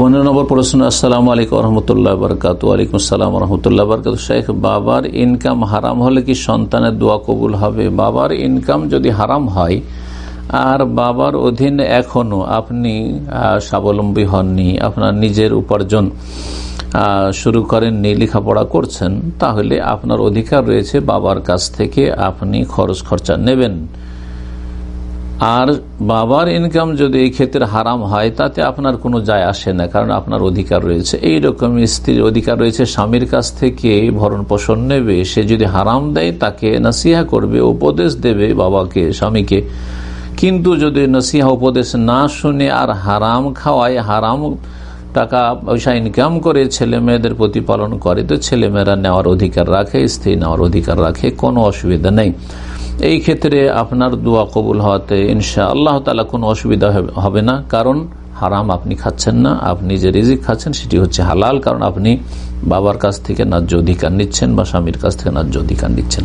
পনেরো নম্বর প্রশ্ন, আসসালাম আলাইকুম রহমতুল্লাহ বরকাত আলাইকুম আসসালাম রহমতুল্লাহ বরকাত শেখ, বাবার ইনকাম হারাম হলে কি সন্তানের দোয়া কবুল হবে? বাবার ইনকাম যদি হারাম হয়, আর বাবার অধীন এখনও আপনি স্বাবলম্বী হননি, আপনার নিজের উপার্জন শুরু করেননি লেখাপড়া করছেন, তাহলে আপনার অধিকার রয়েছে বাবার কাছ থেকে, আপনি খরচ খরচা নেবেন। আর বাবার ইনকাম যদি এই ক্ষেত্রে হারাম হয়, তাতে আপনার কোনো যায় আসে না, কারণ আপনার অধিকার রয়েছে। এই রকম স্ত্রীর অধিকার রয়েছে, স্বামীর কাছ থেকে ভরণ পোষণ নেবে, সে যদি হারাম দেয়, তাকে নাসিহা করবে, উপদেশ দেবে বাবাকে, স্বামীকে। কিন্তু যদি নসিহা উপদেশ না শুনে আর হারাম খাওয়ায়, হারাম টাকা পয়সা ইনকাম করে ছেলে মেয়েদের প্রতিপালন করে, তো ছেলেমেয়েরা নেওয়ার অধিকার রাখে, স্ত্রী নেওয়ার অধিকার রাখে, কোনো অসুবিধা নেই। এই ক্ষেত্রে আপনার দোয়া কবুল হওয়াতে ইনশা আল্লাহ তালা কোনো অসুবিধা হবে না। কারণ হারাম আপনি খাচ্ছেন না, আপনি যে রিজিক খাচ্ছেন সেটি হচ্ছে হালাল। কারণ আপনি বাবার কাছ থেকে ন্যায্য অধিকার নিচ্ছেন বা স্বামীর কাছ থেকে ন্যায্য অধিকার নিচ্ছেন।